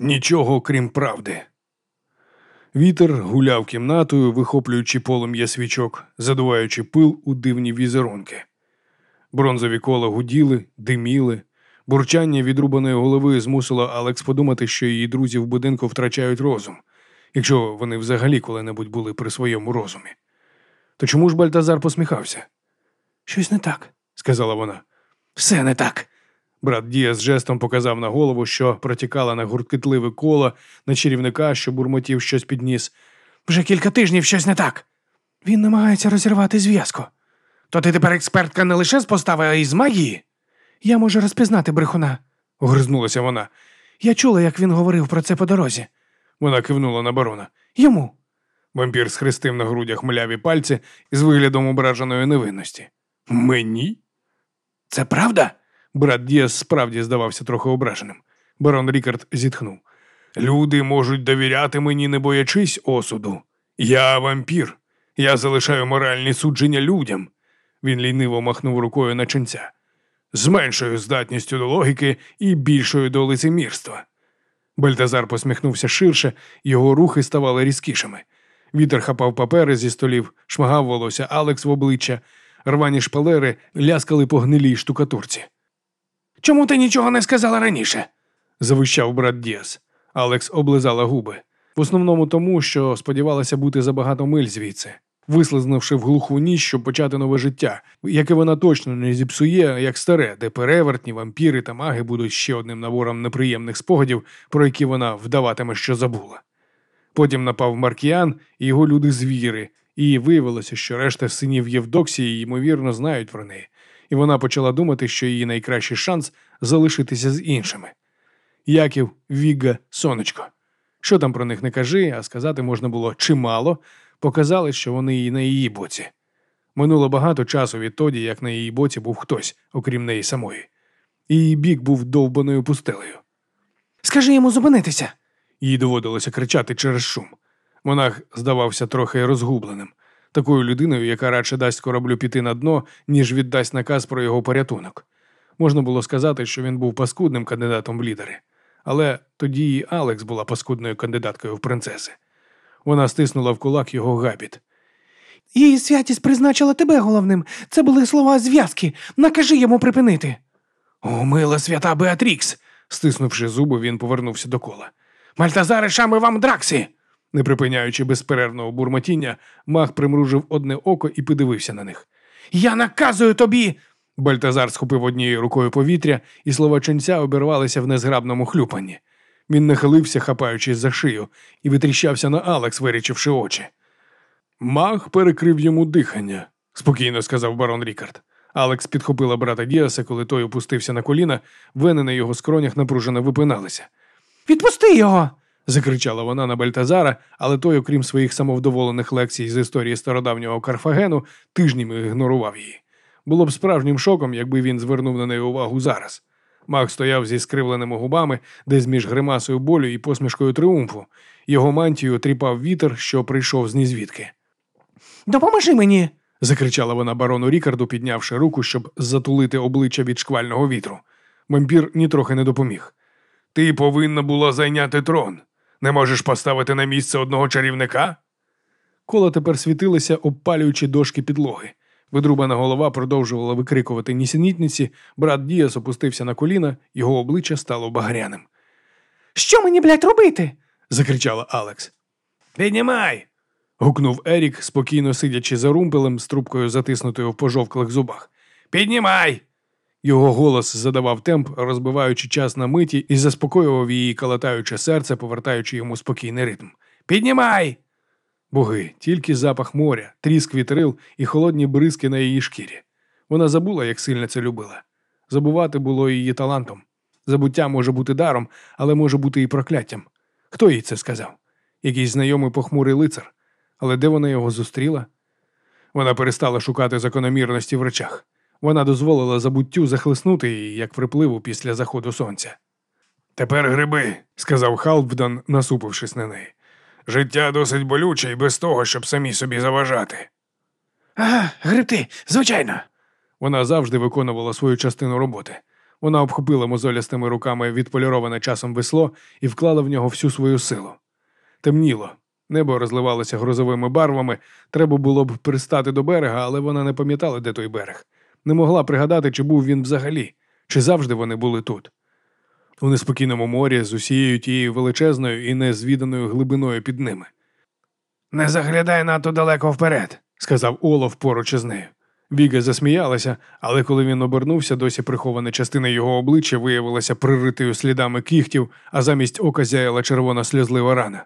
Нічого крім правди. Вітер гуляв кімнатою, вихоплюючи полум'я свічок, задуваючи пил у дивні візерунки. Бронзові кола гуділи, диміли. Бурчання відрубаної голови змусило Алекс подумати, що її друзі в будинку втрачають розум, якщо вони взагалі коли-небудь були при своєму розумі. То чому ж Бальтазар посміхався? Щось не так, сказала вона. Все не так. Брат Діас жестом показав на голову, що протікала на гурткітливе коло, на чарівника, що бурмотів щось підніс. Вже кілька тижнів щось не так. Він намагається розірвати зв'язку. То ти тепер експертка не лише з постави, а й з магії? Я можу розпізнати брехуна, огризнулася вона. Я чула, як він говорив про це по дорозі. Вона кивнула на барона. Йому. Вампір схрестив на грудях мляві пальці з виглядом ображеної невинності. Мені? Це правда? Брат Діас справді здавався трохи ображеним. Барон Рікард зітхнув. Люди можуть довіряти мені, не боячись осуду. Я вампір. Я залишаю моральні судження людям. Він ліниво махнув рукою на ченця. З меншою здатністю до логіки і більшою до лицемірства. Бальтазар посміхнувся ширше, його рухи ставали різкішими. Вітер хапав папери зі столів, шмагав волосся Алекс в обличчя, рвані шпалери ляскали по гнилій штукатурці. Чому ти нічого не сказала раніше? завищав брат Діас. Алекс облизала губи. В основному тому, що сподівалася бути за багато миль звідси, вислизнувши в глуху ніч, щоб почати нове життя, яке вона точно не зіпсує, як старе, де перевертні, вампіри та маги будуть ще одним набором неприємних спогадів, про які вона вдаватиме, що забула. Потім напав Маркіан і його люди звіри, і виявилося, що решта синів Євдоксії, ймовірно, знають про неї, і вона почала думати, що її найкращий шанс залишитися з іншими. Яків, Вігга, сонечко. Що там про них не кажи, а сказати можна було чимало, показали, що вони і на її боці. Минуло багато часу відтоді, як на її боці був хтось, окрім неї самої. Її бік був довбаною пустелею. Скажи йому зупинитися. Їй доводилося кричати через шум. Монах здавався трохи розгубленим, такою людиною, яка радше дасть кораблю піти на дно, ніж віддасть наказ про його порятунок. Можна було сказати, що він був паскудним кандидатом в лідери, але тоді і Алекс була паскудною кандидаткою в принцеси. Вона стиснула в кулак його габіт. Її святість призначила тебе головним. Це були слова зв'язки. Накажи йому припинити. О, мила свята Беатрікс. стиснувши зуби, він повернувся до кола. Мальтазаре шами вам драксі. Не припиняючи безперервного бурмотіння, маг примружив одне око і подивився на них. Я наказую тобі. Бальтазар схопив однією рукою повітря, і слова ченця обірвалися в незграбному хлюпанні. Він нахилився, хапаючись за шию, і витріщався на Алекс, вирічивши очі. Маг перекрив йому дихання, спокійно сказав барон Рікард. Алекс підхопила брата Діаса, коли той опустився на коліна, вени на його скронях напружено випиналися. Відпусти його. Закричала вона на Бальтазара, але той, окрім своїх самовдоволених лекцій з історії стародавнього Карфагену, тижнями ігнорував її. Було б справжнім шоком, якби він звернув на неї увагу зараз. Маг стояв зі скривленими губами, десь між гримасою болю і посмішкою триумфу. Його мантію тріпав вітер, що прийшов з нізвідки. Допоможи мені. закричала вона барону Рікарду, піднявши руку, щоб затулити обличчя від шквального вітру. Вампір нітрохи не допоміг. Ти повинна була зайняти трон. Не можеш поставити на місце одного чарівника? Коло тепер світилися, обпалюючи дошки підлоги. Видрубана голова продовжувала викрикувати нісенітниці, брат Діас опустився на коліна, його обличчя стало багряним. Що мені, блядь, робити? закричала Алекс. Піднімай. гукнув Ерік, спокійно сидячи за румпелем з трубкою затиснутою в пожовклих зубах. Піднімай. Його голос задавав темп, розбиваючи час на миті і заспокоював її калатаюче серце, повертаючи йому спокійний ритм. Піднімай! Боги, тільки запах моря, тріск вітрил і холодні бризки на її шкірі. Вона забула, як сильно це любила. Забувати було її талантом. Забуття може бути даром, але може бути і прокляттям. Хто їй це сказав? Якийсь знайомий похмурий лицар. Але де вона його зустріла? Вона перестала шукати закономірності в речах. Вона дозволила забуттю захлеснути її, як припливу після заходу сонця. Тепер гриби, сказав Халбдан, насупившись на неї. Життя досить болюче і без того, щоб самі собі заважати. Ага, грибти, звичайно. Вона завжди виконувала свою частину роботи. Вона обхопила мозолястими руками відполіроване часом весло і вклала в нього всю свою силу. Темніло, небо розливалося грозовими барвами, треба було б пристати до берега, але вона не пам'ятала, де той берег. Не могла пригадати, чи був він взагалі, чи завжди вони були тут. У неспокійному морі з усією тією величезною і незвіданою глибиною під ними. Не заглядай надто далеко вперед, сказав Олов поруч із нею. Віга засміялася, але коли він обернувся, досі прихована частина його обличчя виявилася приритою слідами кігтів, а замість ока зяяла червона сльозлива рана.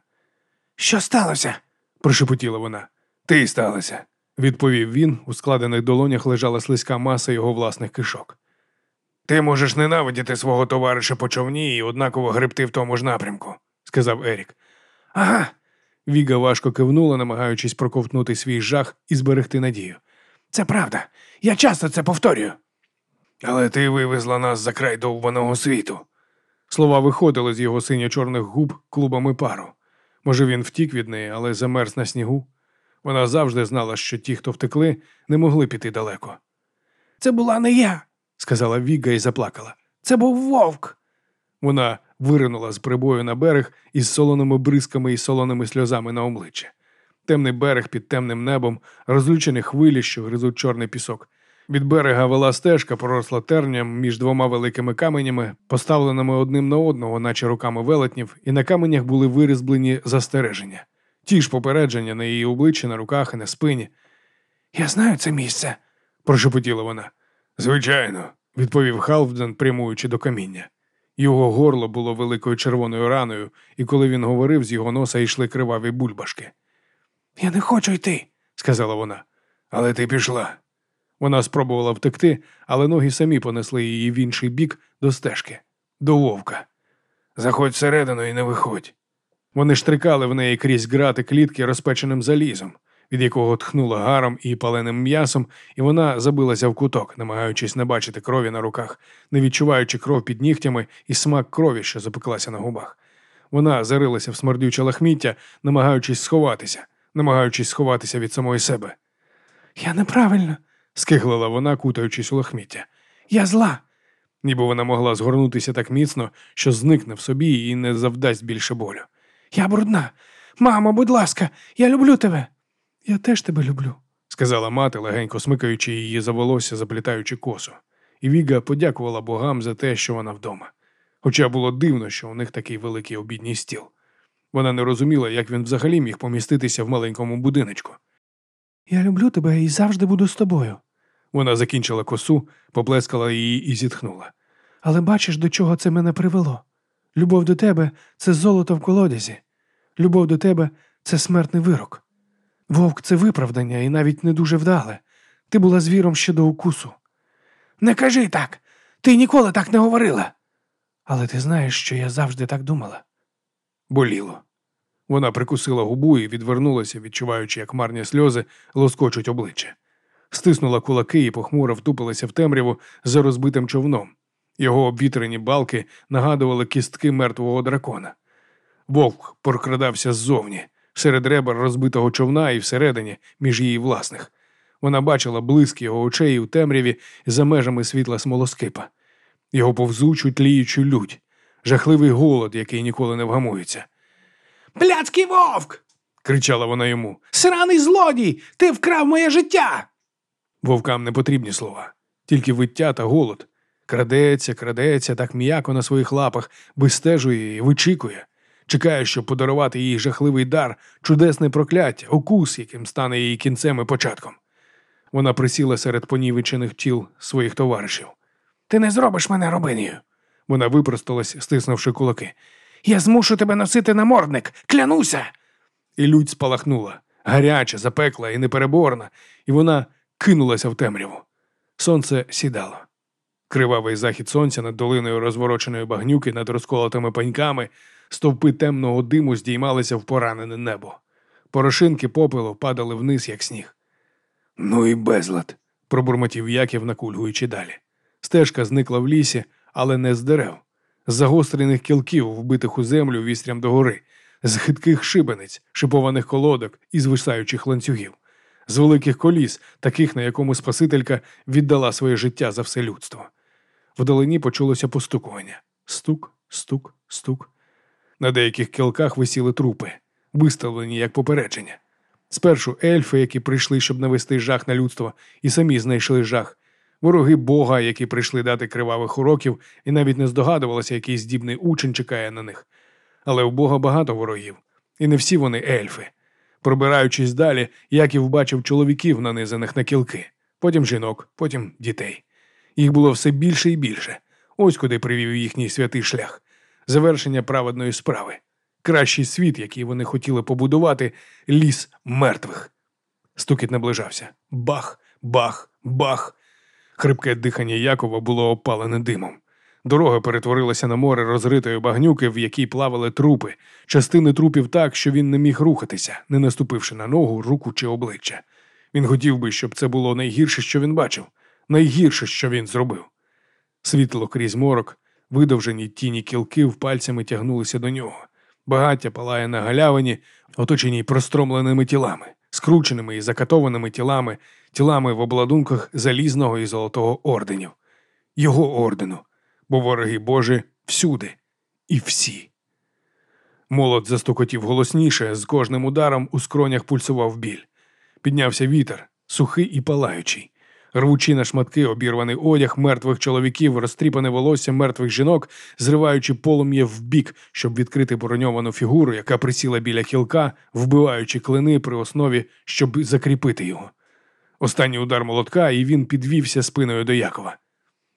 Що сталося? прошепотіла вона. Ти сталося, відповів він. У складених долонях лежала слизька маса його власних кишок. Ти можеш ненавидіти свого товариша по човні і однаково гребти в тому ж напрямку, сказав Ерік. Ага. Віга важко кивнула, намагаючись проковтнути свій жах і зберегти надію. Це правда. Я часто це повторюю. Але ти вивезла нас за край довбаного світу. Слова виходили з його синьо-чорних губ клубами пару. Може, він втік від неї, але замерз на снігу. Вона завжди знала, що ті, хто втекли, не могли піти далеко. Це була не я, сказала Віга і заплакала. Це був вовк. Вона виринула з прибою на берег із солоними бризками і солоними сльозами на обличчі. Темний берег під темним небом, розлючені хвилі, що гризуть чорний пісок. Від берега вела стежка, поросла терням між двома великими каменями, поставленими одним на одного, наче руками велетнів, і на каменях були вирізблені застереження. Ті ж попередження на її обличчі, на руках і на спині. Я знаю це місце, прошепотіла вона. Звичайно, відповів Халфден, прямуючи до каміння. Його горло було великою червоною раною, і коли він говорив, з його носа йшли криваві бульбашки. Я не хочу йти, сказала вона. Але ти пішла. Вона спробувала втекти, але ноги самі понесли її в інший бік до стежки, до вовка. Заходь всередину і не виходь. Вони штрикали в неї крізь грати клітки розпеченим залізом, від якого тхнуло гаром і паленим м'ясом, і вона забилася в куток, намагаючись не бачити крові на руках, не відчуваючи кров під нігтями і смак крові, що запеклася на губах. Вона зарилася в смердюче лахміття, намагаючись сховатися, намагаючись сховатися від самої себе. Я неправильно, скиглила вона, кутаючись у лахміття. Я зла. Ніби вона могла згорнутися так міцно, що зникне в собі і не завдасть більше болю. Я брудна. Мамо, будь ласка, я люблю тебе. Я теж тебе люблю, сказала мати, легенько смикаючи її за волосся, заплітаючи косу. І Віга подякувала богам за те, що вона вдома. Хоча було дивно, що у них такий великий обідній стіл. Вона не розуміла, як він взагалі міг поміститися в маленькому будиночку. Я люблю тебе і завжди буду з тобою. Вона закінчила косу, поплескала її і зітхнула. Але бачиш, до чого це мене привело? Любов до тебе це золото в колодязі. Любов до тебе це смертний вирок. Вовк це виправдання і навіть не дуже вдале. Ти була звіром ще до укусу. Не кажи так. Ти ніколи так не говорила. Але ти знаєш, що я завжди так думала. Боліло. Вона прикусила губу і відвернулася, відчуваючи, як марні сльози лоскочуть обличчя. Стиснула кулаки і похмуро втупилася в темряву за розбитим човном. Його обвітрені балки нагадували кістки мертвого дракона. Вовк прокрадався ззовні, серед ребер розбитого човна і всередині, між її власних. Вона бачила блиск його очей у темряві за межами світла смолоскипа, його повзучу тліючу лють, жахливий голод, який ніколи не вгамується. Блядський вовк. кричала вона йому. Сраний злодій! Ти вкрав моє життя. Вовкам не потрібні слова, тільки виття та голод. Крадеться, крадеться так м'яко на своїх лапах, вистежує і вичікує, чекає, щоб подарувати їй жахливий дар, чудесне прокляття, укус, яким стане її кінцем і початком. Вона присіла серед понівечених тіл своїх товаришів. Ти не зробиш мене робинею. Вона випросталась, стиснувши кулаки. Я змушу тебе носити намордник, клянуся. І лють спалахнула, гаряча, запекла і непереборна, і вона кинулася в темряву. Сонце сідало. Кривавий захід сонця над долиною розвороченої багнюки, над розколотими паньками, стовпи темного диму здіймалися в поранене небо. Порошинки попелу падали вниз, як сніг. Ну і безлад, пробурмотів Яків, накульгуючи далі. Стежка зникла в лісі, але не з дерев, з загострених кілків, вбитих у землю вістрям догори, з хитких шибениць, шипованих колодок і звисаючих ланцюгів, з великих коліс, таких, на якому Спасителька віддала своє життя за все людство. Вдалині почулося постукування. Стук, стук, стук. На деяких кілках висіли трупи, виставлені як попередження. Спершу ельфи, які прийшли, щоб навести жах на людство, і самі знайшли жах, вороги Бога, які прийшли дати кривавих уроків, і навіть не здогадувалося, який здібний учень чекає на них. Але у Бога багато ворогів, і не всі вони ельфи. Пробираючись далі, Яків бачив чоловіків, нанизаних на кілки, потім жінок, потім дітей. Їх було все більше і більше. Ось куди привів їхній святий шлях завершення праведної справи. Кращий світ, який вони хотіли побудувати, ліс мертвих. Стукіт наближався. Бах, бах, бах. Хрипке дихання Якова було опалене димом. Дорога перетворилася на море розритої багнюки, в якій плавали трупи, частини трупів так, що він не міг рухатися, не наступивши на ногу, руку чи обличчя. Він хотів би, щоб це було найгірше, що він бачив, найгірше, що він зробив. Світло крізь морок, видовжені тіні кілків пальцями тягнулися до нього. Багаття палає на галявині, оточеній простромленими тілами, скрученими і закатованими тілами, тілами в обладунках залізного і золотого орденів, його ордену, бо вороги Божі всюди і всі. Молот застукотів голосніше, з кожним ударом у скронях пульсував біль. Піднявся вітер, сухий і палаючий. Рвучи на шматки обірваний одяг мертвих чоловіків, розтріпане волосся мертвих жінок, зриваючи полум'я вбік, щоб відкрити броньовану фігуру, яка присіла біля хілка, вбиваючи клини при основі, щоб закріпити його. Останній удар молотка, і він підвівся спиною до Якова.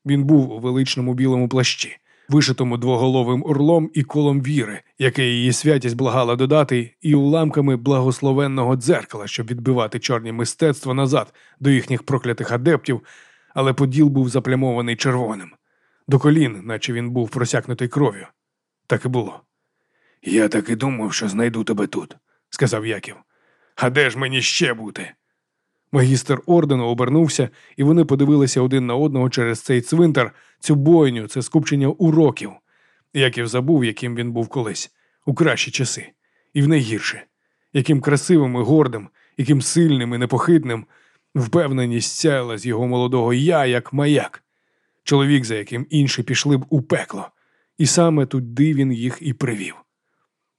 Він був у величному білому плащі, вишитому двоголовим орлом і колом віри, яке її святість благала додати, і уламками благословенного дзеркала, щоб відбивати чорні мистецтва назад до їхніх проклятих адептів, але поділ був заплямований червоним. До колін, наче він був просякнутий кров'ю. Так і було. Я так і думав, що знайду тебе тут, сказав Яків. А де ж мені ще бути? Магістр ордену обернувся, і вони подивилися один на одного через цей цвинтар, цю бойню, це скупчення уроків. Яків забув, яким він був колись, у кращі часи, і в найгірше, яким красивим і гордим, яким сильним і непохитним, впевненість сяяла з його молодого я, як маяк, чоловік, за яким інші пішли б у пекло, і саме туди він їх і привів.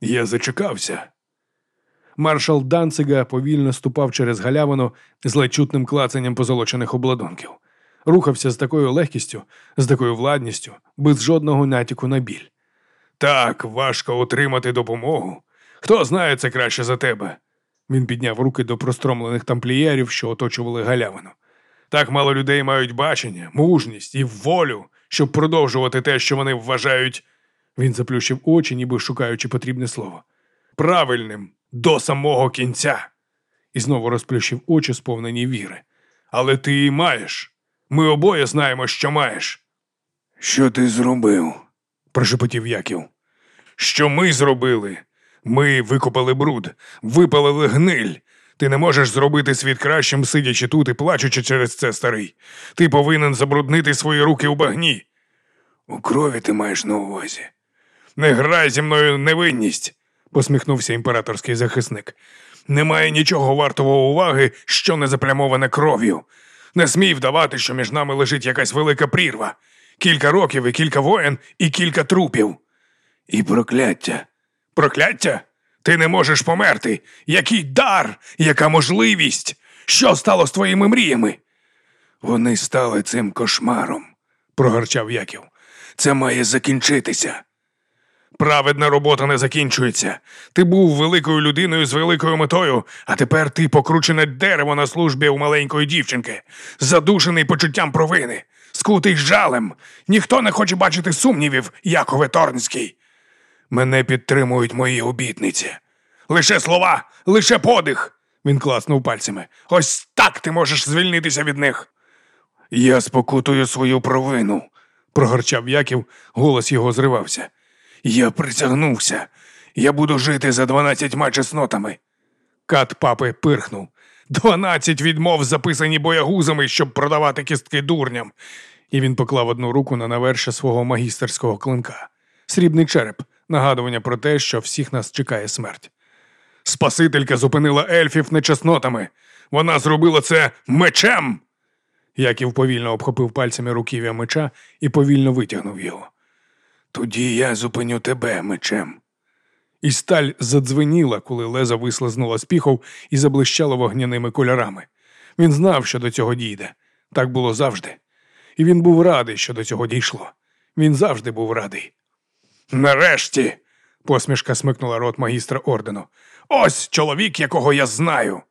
Я зачекався, Маршал Данцига повільно ступав через галявину з лечутним клацанням позолочених обладунків. Рухався з такою легкістю, з такою владністю, без жодного натяку на біль. Так, важко отримати допомогу. Хто знає це краще за тебе? Він підняв руки до простромлених тамплієрів, що оточували галявину. Так мало людей мають бачення, мужність і волю, щоб продовжувати те, що вони вважають. Він заплющив очі, ніби шукаючи потрібне слово. Правильним, до самого кінця. І знову розплющив очі, сповнені віри. Але ти її маєш. Ми обоє знаємо, що маєш. Що ти зробив? прошепотів Яків. Що ми зробили? Ми викопали бруд, випалили гниль. Ти не можеш зробити світ кращим, сидячи тут і плачучи через це старий. Ти повинен забруднити свої руки у багні. У крові ти маєш на увазі. Не грай зі мною невинність посміхнувся імператорський захисник. Немає нічого вартого уваги, що не заплямоване кров'ю. Не смій вдавати, що між нами лежить якась велика прірва. Кілька років і кілька воєн, і кілька трупів. І прокляття. Прокляття? Ти не можеш померти. Який дар, яка можливість? Що стало з твоїми мріями? Вони стали цим кошмаром, прогорчав Яків. Це має закінчитися. Праведна робота не закінчується. Ти був великою людиною з великою метою, а тепер ти покручене дерево на службі у маленької дівчинки, задушений почуттям провини, скутий жалем. Ніхто не хоче бачити сумнівів, Якове Торнський. Мене підтримують мої обітниці. Лише слова, лише подих. Він класнув пальцями. Ось так ти можеш звільнитися від них. Я спокутую свою провину, прогорчав Яків, голос його зривався. Я присягнувся. Я буду жити за дванадцятьма чеснотами. Кат папи пирхнув. Дванадцять відмов записані боягузами, щоб продавати кістки дурням. І він поклав одну руку на навершя свого магістерського клинка. Срібний череп, нагадування про те, що всіх нас чекає смерть. Спасителька зупинила ельфів нечеснотами. Вона зробила це мечем. Яків повільно обхопив пальцями руків'я меча і повільно витягнув його. Тоді я зупиню тебе мечем. І сталь задзвеніла, коли леза вислизнула з піхов і заблищала вогняними кольорами. Він знав, що до цього дійде. Так було завжди. І він був радий, що до цього дійшло. Він завжди був радий. Нарешті. посмішка смикнула рот магістра ордену. Ось чоловік, якого я знаю.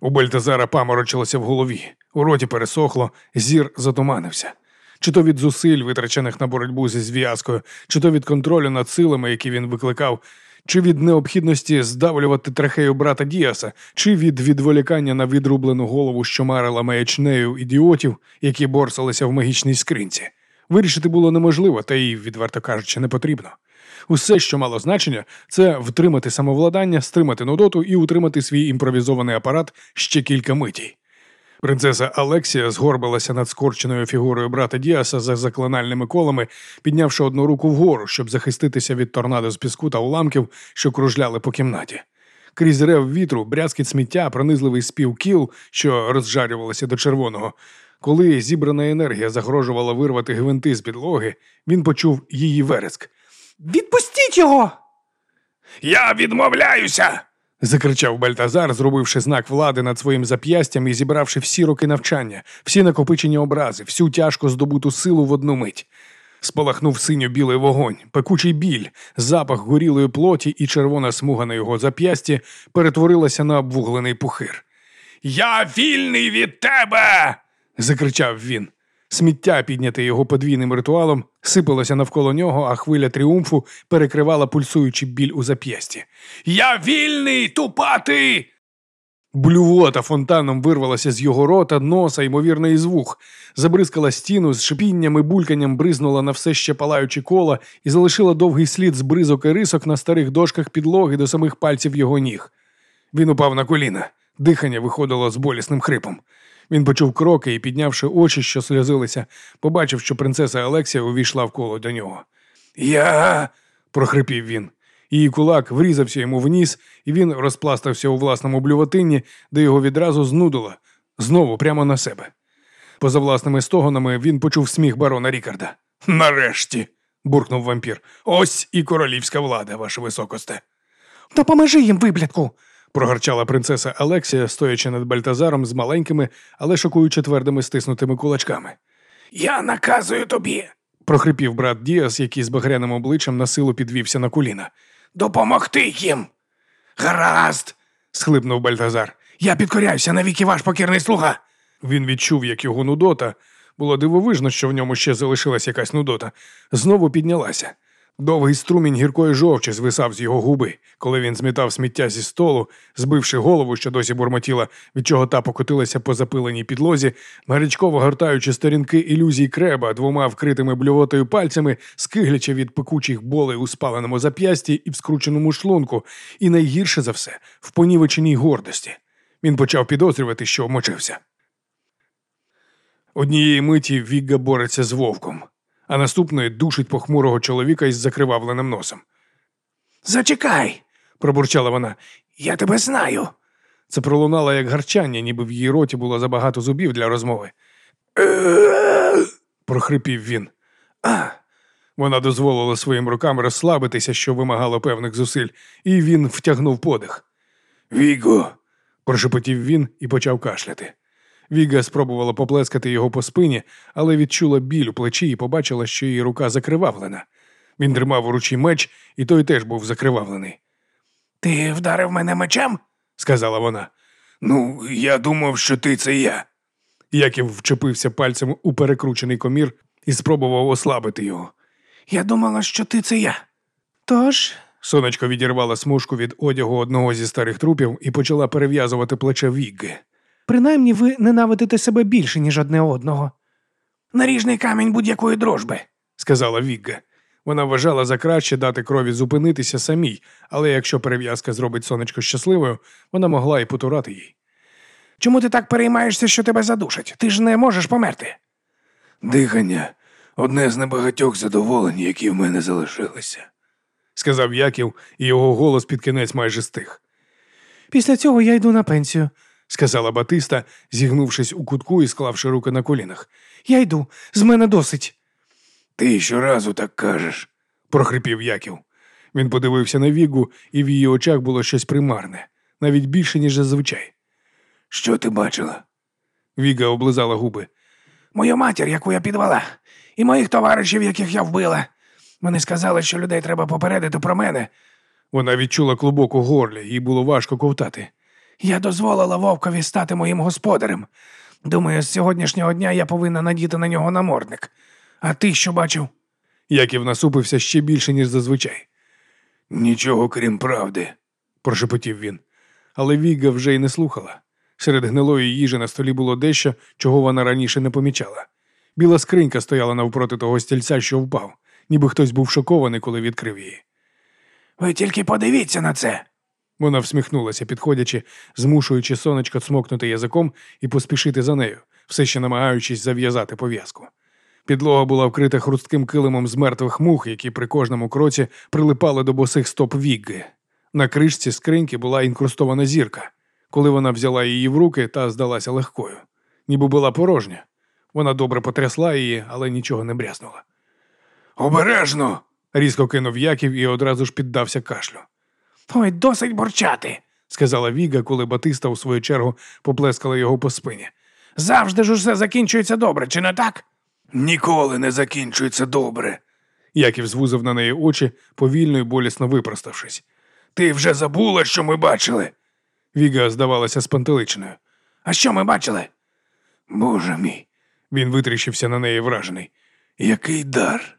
У Бальтазара паморочилося в голові, у роті пересохло, зір затуманився. Чи то від зусиль, витрачених на боротьбу зі зв'язкою, чи то від контролю над силами, які він викликав, чи від необхідності здавлювати трахею брата Діаса, чи від відволікання на відрублену голову, що марила маячнею ідіотів, які борсалися в магічній скринці. Вирішити було неможливо, та й, відверто кажучи, не потрібно. Усе, що мало значення, це втримати самовладання, стримати нудоту і утримати свій імпровізований апарат ще кілька митій. Принцеса Алексія згорбилася над скорченою фігурою брата Діаса за заклинальними колами, піднявши одну руку вгору, щоб захиститися від торнадо з піску та уламків, що кружляли по кімнаті. Крізь рев вітру, брязкіт сміття, пронизливий спів кіл, що розжарювалося до червоного. Коли зібрана енергія загрожувала вирвати гвинти з підлоги, він почув її вереск. Відпустіть його! Я відмовляюся. Закричав Бальтазар, зробивши знак влади над своїм зап'ястям і зібравши всі роки навчання, всі накопичені образи, всю тяжко здобуту силу в одну мить. Спалахнув синьо-білий вогонь, пекучий біль, запах горілої плоті і червона смуга на його зап'ясті перетворилася на обвуглений пухир. Я вільний від тебе. закричав він. Сміття, підняте його подвійним ритуалом, сипалося навколо нього, а хвиля тріумфу перекривала пульсуючий біль у зап'ясті. Я вільний, тупати! Блювота фонтаном вирвалася з його рота, носа, ймовірно, із вух, забризкала стіну, з шипінням і бульканням бризнула на все ще палаючі кола і залишила довгий слід з бризок і рисок на старих дошках підлоги до самих пальців його ніг. Він упав на коліна, дихання виходило з болісним хрипом. Він почув кроки і, піднявши очі, що сльозилися, побачив, що принцеса Алексія увійшла в коло до нього. Я. прохрипів він. Її кулак врізався йому в ніс, і він розпластався у власному блювотинні, де його відразу знудило, знову прямо на себе. Поза власними стогонами він почув сміх барона Рікарда. Нарешті. буркнув вампір. Ось і королівська влада, ваше високосте. Допоможи їм, виблядку! Прогорчала принцеса Алексія, стоячи над Бальтазаром з маленькими, але шокуючи твердими стиснутими кулачками. Я наказую тобі. прохрипів брат Діас, який з багряним обличчям на силу підвівся на коліна. Допомогти їм. Гаразд. схлипнув Бальтазар. Я підкоряюся навіки ваш покірний слуга. Він відчув, як його нудота. Було дивовижно, що в ньому ще залишилась якась нудота. Знову піднялася. Довгий струмінь гіркої жовчі звисав з його губи, коли він змітав сміття зі столу, збивши голову, що досі бурмотіла, від чого та покотилася по запиленій підлозі, гарячково гортаючи сторінки ілюзій креба двома вкритими блювотою пальцями, скиглячи від пекучих болей у спаленому зап'ясті і в скрученому шлунку, і найгірше за все в понівеченій гордості. Він почав підозрювати, що вмочився. Однієї миті Вігга бореться з вовком а наступної душить похмурого чоловіка із закривавленим носом. Зачекай, пробурчала вона. Я тебе знаю. Це пролунало як гарчання, ніби в її роті було забагато зубів для розмови. прохрипів він. А. Вона дозволила своїм рукам розслабитися, що вимагало певних зусиль, і він втягнув подих. Віго, прошепотів він і почав кашляти. Віга спробувала поплескати його по спині, але відчула біль у плечі і побачила, що її рука закривавлена. Він тримав у ручі меч, і той теж був закривавлений. Ти вдарив мене мечем? сказала вона. Ну, я думав, що ти це я. Яків вчепився пальцем у перекручений комір і спробував ослабити його. Я думала, що ти це я. Тож. Сонечко відірвала смужку від одягу одного зі старих трупів і почала перев'язувати плече Вігги. Принаймні ви ненавидите себе більше, ніж одне одного. Наріжний камінь будь-якої дрожби, сказала Вігга. Вона вважала за краще дати крові зупинитися самій, але якщо перев'язка зробить сонечко щасливою, вона могла і потурати їй. Чому ти так переймаєшся, що тебе задушать? Ти ж не можеш померти. Дихання одне з небагатьох задоволень, які в мене залишилися, сказав Яків, і його голос під кінець майже стих. Після цього я йду на пенсію сказала Батиста, зігнувшись у кутку і склавши руки на колінах. Я йду, з мене досить. Ти щоразу так кажеш, прохрипів Яків. Він подивився на Вігу, і в її очах було щось примарне, навіть більше, ніж зазвичай. Що ти бачила? Віга облизала губи. Мою матір, яку я підвела, і моїх товаришів, яких я вбила. Вони сказали, що людей треба попередити про мене. Вона відчула клубок у горлі, їй було важко ковтати. Я дозволила вовкові стати моїм господарем. Думаю, з сьогоднішнього дня я повинна надіти на нього намордник. А ти що бачив? Яків насупився ще більше, ніж зазвичай. Нічого крім правди, прошепотів він. Але Віга вже й не слухала. Серед гнилої їжі на столі було дещо, чого вона раніше не помічала. Біла скринька стояла навпроти того стільця, що впав, ніби хтось був шокований, коли відкрив її. Ви тільки подивіться на це. Вона всміхнулася, підходячи, змушуючи сонечко цмокнути язиком і поспішити за нею, все ще намагаючись зав'язати пов'язку. Підлога була вкрита хрустким килимом з мертвих мух, які при кожному кроці прилипали до босих стоп вігги. На кришці скриньки була інкрустована зірка. Коли вона взяла її в руки, та здалася легкою, ніби була порожня. Вона добре потрясла її, але нічого не брязнула. Обережно. різко кинув Яків і одразу ж піддався кашлю. Ой, досить бурчати. сказала Віга, коли Батиста у свою чергу поплескала його по спині. Завжди ж усе закінчується добре, чи не так? Ніколи не закінчується добре. Яків звузив на неї очі, повільно і болісно випроставшись. Ти вже забула, що ми бачили. Віга здавалася спантеличеною. А що ми бачили? Боже мій. Він витріщився на неї вражений. Який дар.